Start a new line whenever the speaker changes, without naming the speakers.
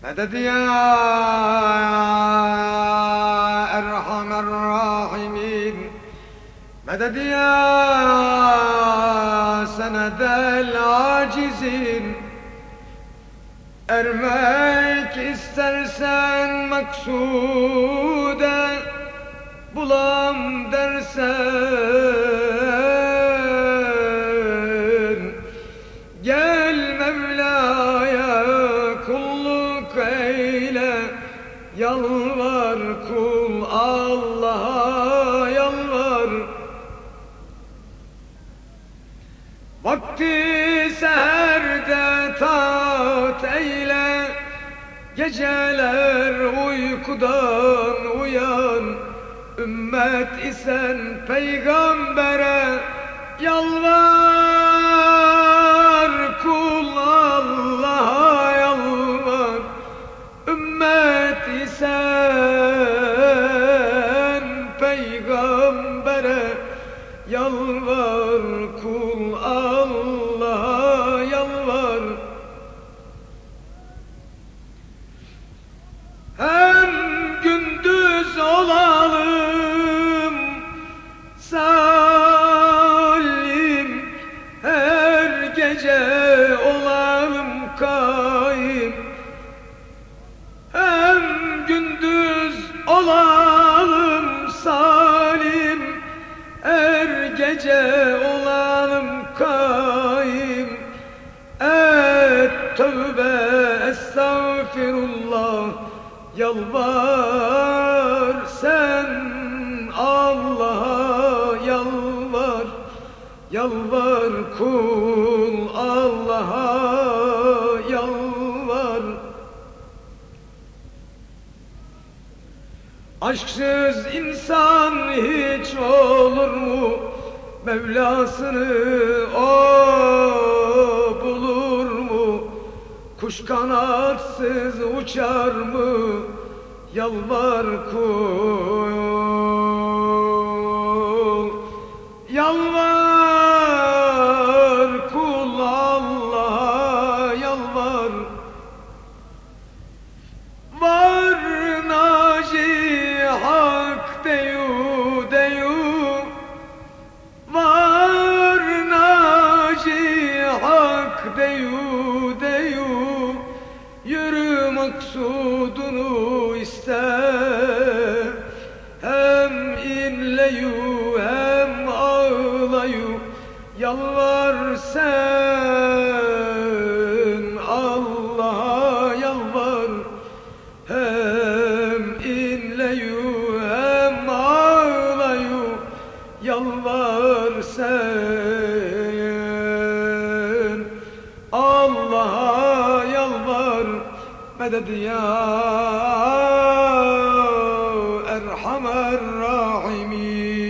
Medet ya? Erhamer Rahimin Medet ya? Senedel acizin. Ermek istersen maksude Bulam dersen Yalvar kul Allah'a yalvar. Vakti seherde tat eyle Geceler uykudan uyan. Ümmet isen peygambere Yalvar Yalvar kul Allah'a yalvar. Hem gündüz olalım salim Her gece Her gece olalım kaim. Et tövbe estağfirullah. Yalvar sen Allah'a yalvar. Yalvar kul Allah'a yalvar. Aşksız insan hiç olur mu? Mevlasını o bulur mu? Kuş kanatsız uçar mı? Yalvar kul maksudunu iste Hem inleyu hem ağlayu Yalvar sen. Allah'a yalvar. Hem inleyu hem ağlayu Yalvar sen. Allah'a yalvar مدد يا أرحم الراحمين.